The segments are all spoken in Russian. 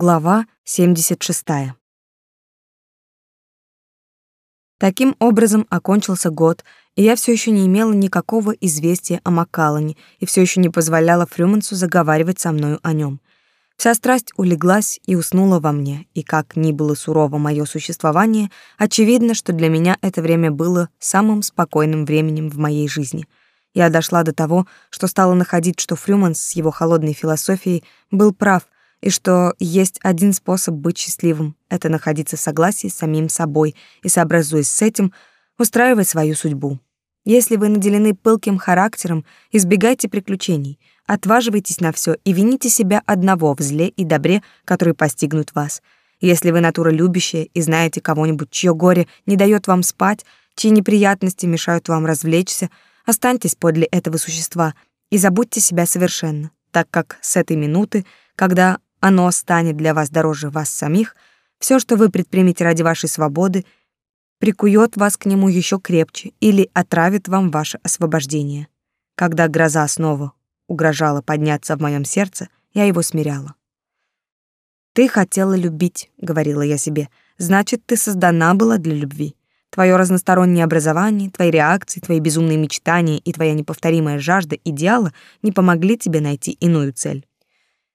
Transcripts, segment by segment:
Глава 76. Таким образом окончился год, и я все еще не имела никакого известия о Маккаллане и все еще не позволяла Фрюмансу заговаривать со мною о нем. Вся страсть улеглась и уснула во мне, и как ни было сурово мое существование, очевидно, что для меня это время было самым спокойным временем в моей жизни. Я дошла до того, что стала находить, что Фрюманс с его холодной философией был прав, и что есть один способ быть счастливым — это находиться в согласии с самим собой и, сообразуясь с этим, устраивать свою судьбу. Если вы наделены пылким характером, избегайте приключений, отваживайтесь на все и вините себя одного в зле и добре, которые постигнут вас. Если вы натура любящая и знаете кого-нибудь, чье горе не дает вам спать, чьи неприятности мешают вам развлечься, останьтесь подле этого существа и забудьте себя совершенно, так как с этой минуты, когда оно станет для вас дороже вас самих, все, что вы предпримете ради вашей свободы, прикует вас к нему еще крепче или отравит вам ваше освобождение. Когда гроза снова угрожала подняться в моем сердце, я его смиряла. «Ты хотела любить», — говорила я себе, — «значит, ты создана была для любви. Твое разностороннее образование, твои реакции, твои безумные мечтания и твоя неповторимая жажда идеала не помогли тебе найти иную цель.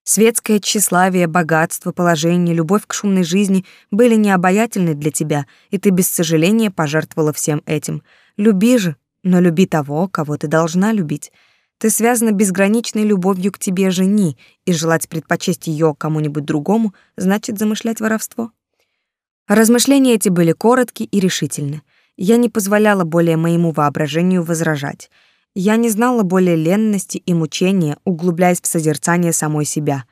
Светское тщеславие, богатство, положение, любовь к шумной жизни были необаятельны для тебя, и ты без сожаления пожертвовала всем этим. Люби же, но люби того, кого ты должна любить. Ты связана безграничной любовью к тебе жени, и желать предпочесть ее кому-нибудь другому значит замышлять воровство. Размышления эти были коротки и решительны. Я не позволяла более моему воображению возражать. Я не знала более ленности и мучения, углубляясь в созерцание самой себя.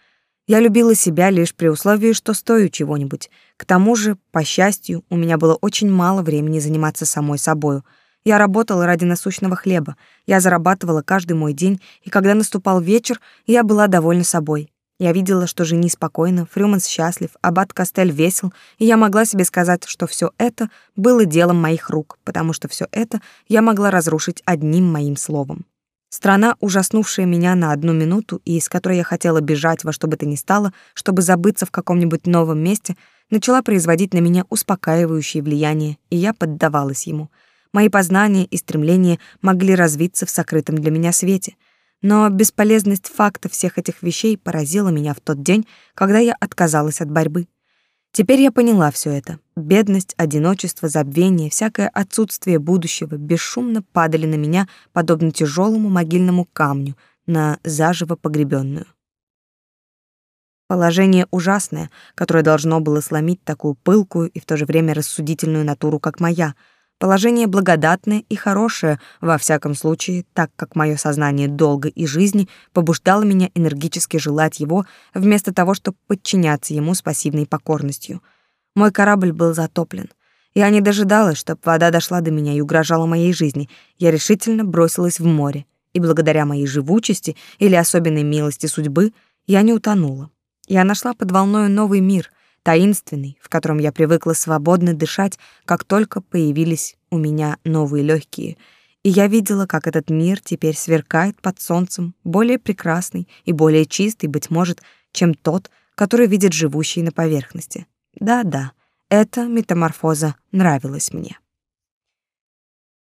Я любила себя лишь при условии, что стою чего-нибудь. К тому же, по счастью, у меня было очень мало времени заниматься самой собою. Я работала ради насущного хлеба. Я зарабатывала каждый мой день, и когда наступал вечер, я была довольна собой. Я видела, что жени спокойно, Фрюманс счастлив, аббат Костель весел, и я могла себе сказать, что все это было делом моих рук, потому что все это я могла разрушить одним моим словом. Страна, ужаснувшая меня на одну минуту и из которой я хотела бежать во что бы то ни стало, чтобы забыться в каком-нибудь новом месте, начала производить на меня успокаивающее влияние, и я поддавалась ему. Мои познания и стремления могли развиться в сокрытом для меня свете — но бесполезность факта всех этих вещей поразила меня в тот день, когда я отказалась от борьбы. Теперь я поняла все это. Бедность, одиночество, забвение, всякое отсутствие будущего бесшумно падали на меня, подобно тяжелому могильному камню, на заживо погребенную. Положение ужасное, которое должно было сломить такую пылкую и в то же время рассудительную натуру, как моя — Положение благодатное и хорошее, во всяком случае, так как мое сознание долга и жизни побуждало меня энергически желать его, вместо того, чтобы подчиняться ему с пассивной покорностью. Мой корабль был затоплен. Я не дожидалась, чтобы вода дошла до меня и угрожала моей жизни. Я решительно бросилась в море, и благодаря моей живучести или особенной милости судьбы я не утонула. Я нашла под волною новый мир — таинственный, в котором я привыкла свободно дышать, как только появились у меня новые легкие, и я видела, как этот мир теперь сверкает под солнцем, более прекрасный и более чистый, быть может, чем тот, который видит живущий на поверхности. Да-да, эта метаморфоза нравилась мне.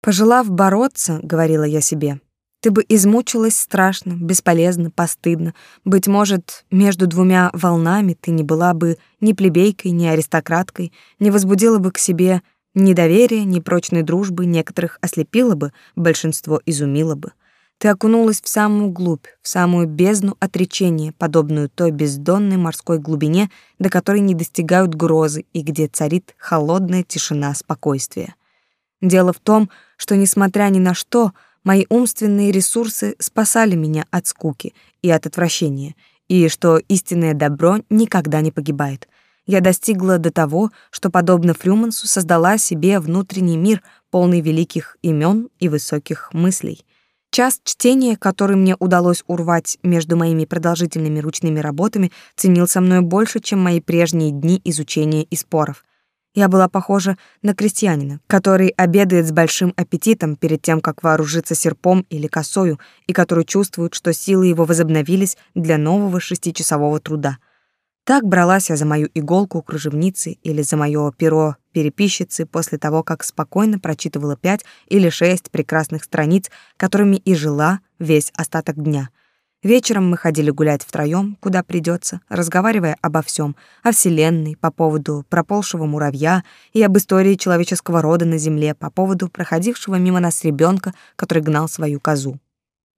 Пожелав бороться, говорила я себе, ты бы измучилась страшно, бесполезно, постыдно. Быть может, между двумя волнами ты не была бы ни плебейкой, ни аристократкой, не возбудила бы к себе ни доверия, ни прочной дружбы, некоторых ослепила бы, большинство изумило бы. Ты окунулась в самую глубь, в самую бездну отречения, подобную той бездонной морской глубине, до которой не достигают грозы и где царит холодная тишина спокойствия. Дело в том, что, несмотря ни на что, Мои умственные ресурсы спасали меня от скуки и от отвращения, и что истинное добро никогда не погибает. Я достигла до того, что, подобно Фрюмансу, создала себе внутренний мир, полный великих имен и высоких мыслей. Час чтения, который мне удалось урвать между моими продолжительными ручными работами, ценился мною больше, чем мои прежние дни изучения и споров — я была похожа на крестьянина, который обедает с большим аппетитом перед тем, как вооружиться серпом или косою, и который чувствует, что силы его возобновились для нового шестичасового труда. Так бралась я за мою иголку кружевницы или за моё перо переписчицы после того, как спокойно прочитывала пять или шесть прекрасных страниц, которыми и жила весь остаток дня. Вечером мы ходили гулять втроём, куда придётся, разговаривая обо всём, о Вселенной, по поводу проползшего муравья и об истории человеческого рода на Земле, по поводу проходившего мимо нас ребёнка, который гнал свою козу.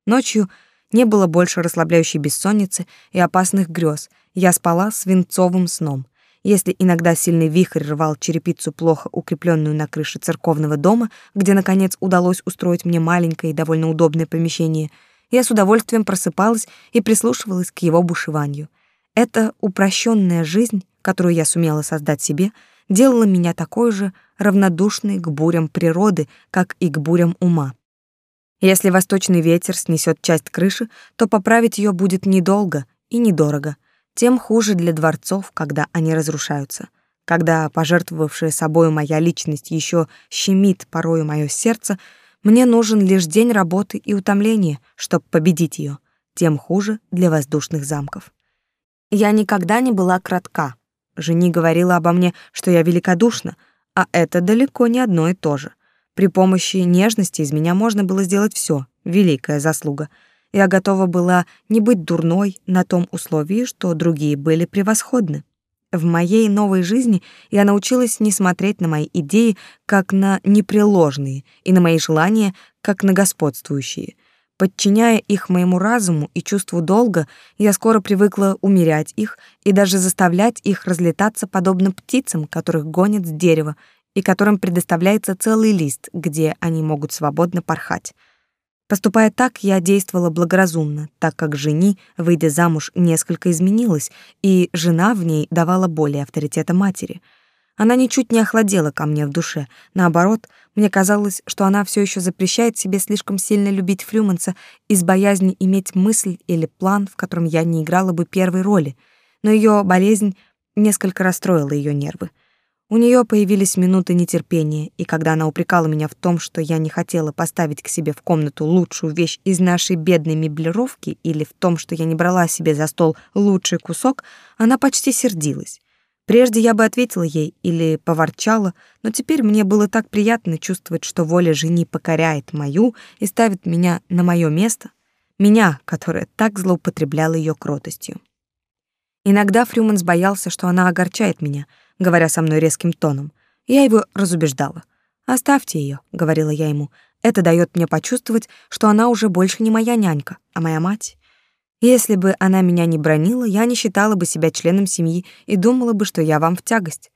Ночью не было больше расслабляющей бессонницы и опасных грёз. Я спала свинцовым сном. Если иногда сильный вихрь рвал черепицу плохо укрепленную на крыше церковного дома, где наконец удалось устроить мне маленькое и довольно удобное помещение, я с удовольствием просыпалась и прислушивалась к его бушеванию. Эта упрощенная жизнь, которую я сумела создать себе, делала меня такой же равнодушной к бурям природы, как и к бурям ума. Если восточный ветер снесет часть крыши, то поправить ее будет недолго и недорого. Тем хуже для дворцов, когда они разрушаются. Когда пожертвовавшая собою моя личность еще щемит порою мое сердце, мне нужен лишь день работы и утомления, чтобы победить ее. Тем хуже для воздушных замков. Я никогда не была кратка. Жени говорила обо мне, что я великодушна, а это далеко не одно и то же — при помощи нежности из меня можно было сделать все, великая заслуга. Я готова была не быть дурной на том условии, что другие были превосходны. В моей новой жизни я научилась не смотреть на мои идеи как на непреложные и на мои желания как на господствующие. Подчиняя их моему разуму и чувству долга, я скоро привыкла умерять их и даже заставлять их разлетаться подобно птицам, которых гонят с дерева, и которым предоставляется целый лист, где они могут свободно порхать. Поступая так, я действовала благоразумно, так как жени, выйдя замуж, несколько изменилась, и жена в ней давала более авторитета матери. Она ничуть не охладела ко мне в душе. Наоборот, мне казалось, что она все еще запрещает себе слишком сильно любить Фрюманса из боязни иметь мысль или план, в котором я не играла бы первой роли. Но ее болезнь несколько расстроила ее нервы. У нее появились минуты нетерпения, и когда она упрекала меня в том, что я не хотела поставить к себе в комнату лучшую вещь из нашей бедной меблировки или в том, что я не брала себе за стол лучший кусок, она почти сердилась. Прежде я бы ответила ей или поворчала, но теперь мне было так приятно чувствовать, что воля жени покоряет мою и ставит меня на мое место, меня, которая так злоупотребляла ее кротостью. Иногда Фрюманс боялся, что она огорчает меня — говоря со мной резким тоном. Я его разубеждала. «Оставьте ее, говорила я ему. «Это дает мне почувствовать, что она уже больше не моя нянька, а моя мать. Если бы она меня не бронила, я не считала бы себя членом семьи и думала бы, что я вам в тягость».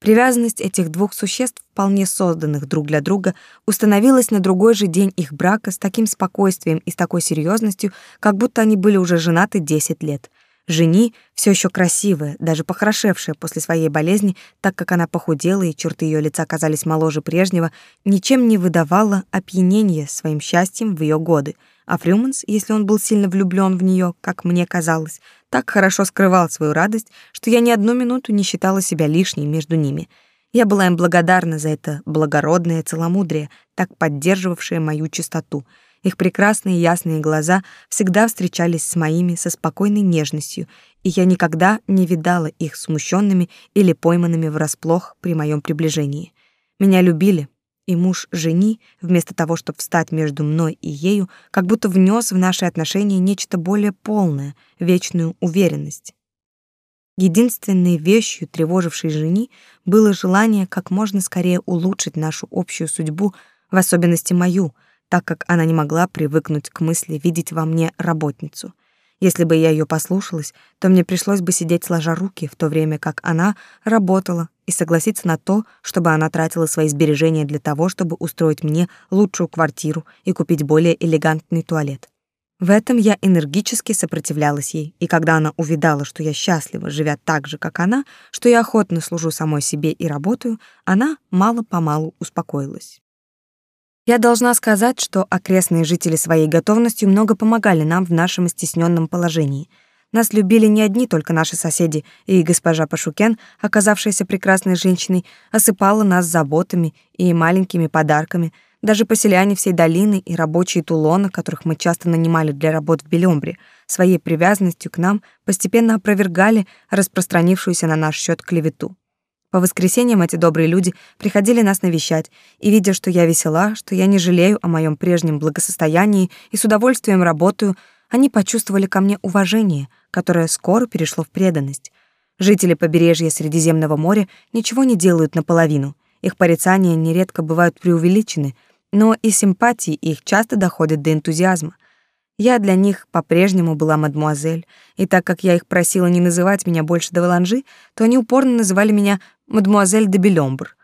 Привязанность этих двух существ, вполне созданных друг для друга, установилась на другой же день их брака с таким спокойствием и с такой серьезностью, как будто они были уже женаты 10 лет. Жени, все еще красивая, даже похорошевшая после своей болезни, так как она похудела и черты ее лица казались моложе прежнего, ничем не выдавала опьянение своим счастьем в ее годы. А Фрюманс, если он был сильно влюблен в нее, как мне казалось, так хорошо скрывал свою радость, что я ни одну минуту не считала себя лишней между ними. Я была им благодарна за это благородное целомудрие, так поддерживавшее мою чистоту — их прекрасные ясные глаза всегда встречались с моими со спокойной нежностью, и я никогда не видала их смущенными или пойманными врасплох при моем приближении. Меня любили, и муж жени, вместо того, чтобы встать между мной и ею, как будто внес в наши отношения нечто более полное, вечную уверенность. Единственной вещью, тревожившей жени, было желание как можно скорее улучшить нашу общую судьбу, в особенности мою — так как она не могла привыкнуть к мысли видеть во мне работницу. Если бы я ее послушалась, то мне пришлось бы сидеть сложа руки, в то время как она работала, и согласиться на то, чтобы она тратила свои сбережения для того, чтобы устроить мне лучшую квартиру и купить более элегантный туалет. В этом я энергически сопротивлялась ей, и когда она увидала, что я счастлива, живя так же, как она, что я охотно служу самой себе и работаю, она мало-помалу успокоилась. Я должна сказать, что окрестные жители своей готовностью много помогали нам в нашем стесненном положении. Нас любили не одни только наши соседи, и госпожа Пашукен, оказавшаяся прекрасной женщиной, осыпала нас заботами и маленькими подарками, Даже поселяне всей долины и рабочие Тулона, которых мы часто нанимали для работ в Белембре, своей привязанностью к нам постепенно опровергали распространившуюся на наш счет клевету. По воскресеньям эти добрые люди приходили нас навещать, и, видя, что я весела, что я не жалею о моем прежнем благосостоянии и с удовольствием работаю, они почувствовали ко мне уважение, которое скоро перешло в преданность. Жители побережья Средиземного моря ничего не делают наполовину. Их порицания нередко бывают преувеличены — но и симпатии их часто доходят до энтузиазма. Я для них по-прежнему была мадмуазель, и так как я их просила не называть меня больше де Валанжи, то они упорно называли меня мадмуазель де Белёмбр.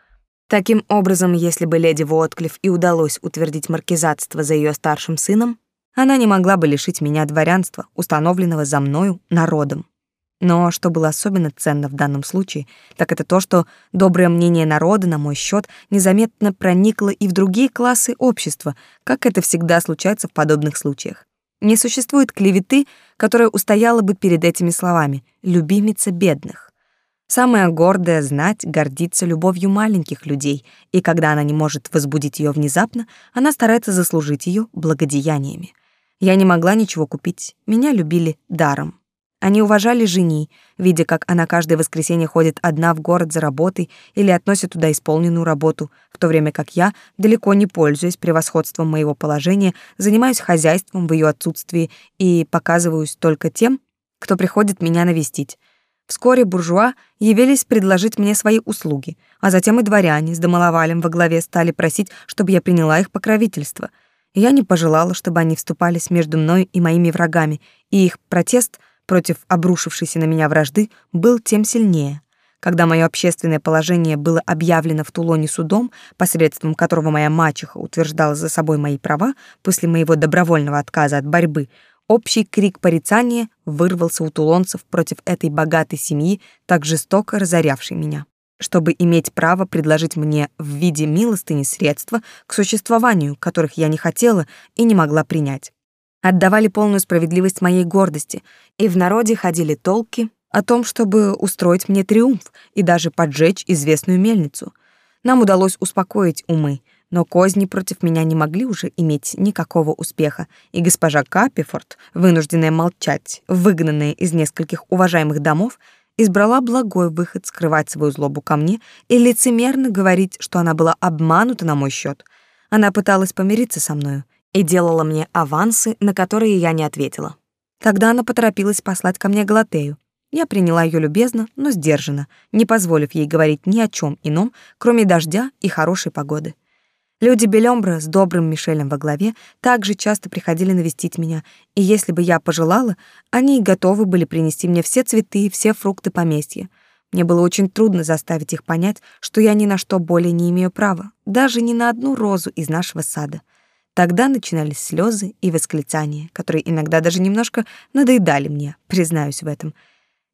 Таким образом, если бы леди Вотклифф и удалось утвердить маркизатство за ее старшим сыном, она не могла бы лишить меня дворянства, установленного за мною народом. Но что было особенно ценно в данном случае, так это то, что доброе мнение народа на мой счет незаметно проникло и в другие классы общества, как это всегда случается в подобных случаях. Не существует клеветы, которая устояла бы перед этими словами «любимица бедных». Самая гордая знать гордится любовью маленьких людей, и когда она не может возбудить ее внезапно, она старается заслужить ее благодеяниями. Я не могла ничего купить, меня любили даром. Они уважали жени, видя, как она каждое воскресенье ходит одна в город за работой или относит туда исполненную работу, в то время как я, далеко не пользуясь превосходством моего положения, занимаюсь хозяйством в ее отсутствии и показываюсь только тем, кто приходит меня навестить. Вскоре буржуа явились предложить мне свои услуги, а затем и дворяне с домоловалем во главе стали просить, чтобы я приняла их покровительство. Я не пожелала, чтобы они вступались между мной и моими врагами, и их протест — против обрушившейся на меня вражды был тем сильнее. Когда мое общественное положение было объявлено в Тулоне судом, посредством которого моя мачеха утверждала за собой мои права после моего добровольного отказа от борьбы, общий крик порицания вырвался у тулонцев против этой богатой семьи, так жестоко разорявшей меня чтобы иметь право предложить мне в виде милостыни средства к существованию, которых я не хотела и не могла принять отдавали полную справедливость моей гордости, и в народе ходили толки о том, чтобы устроить мне триумф и даже поджечь известную мельницу. Нам удалось успокоить умы, но козни против меня не могли уже иметь никакого успеха, и госпожа Капифорд, вынужденная молчать, выгнанная из нескольких уважаемых домов, избрала благой выход скрывать свою злобу ко мне и лицемерно говорить, что она была обманута на мой счет. Она пыталась помириться со мною, и делала мне авансы, на которые я не ответила. Тогда она поторопилась послать ко мне Галатею. Я приняла ее любезно, но сдержанно, не позволив ей говорить ни о чем ином, кроме дождя и хорошей погоды. Люди Белёмбра с добрым Мишелем во главе также часто приходили навестить меня, и если бы я пожелала, они готовы были принести мне все цветы и все фрукты поместья. Мне было очень трудно заставить их понять, что я ни на что более не имею права, даже ни на одну розу из нашего сада — Тогда начинались слезы и восклицания, которые иногда даже немножко надоедали мне, признаюсь в этом.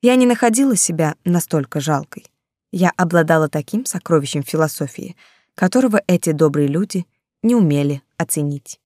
Я не находила себя настолько жалкой. Я обладала таким сокровищем философии, которого эти добрые люди не умели оценить.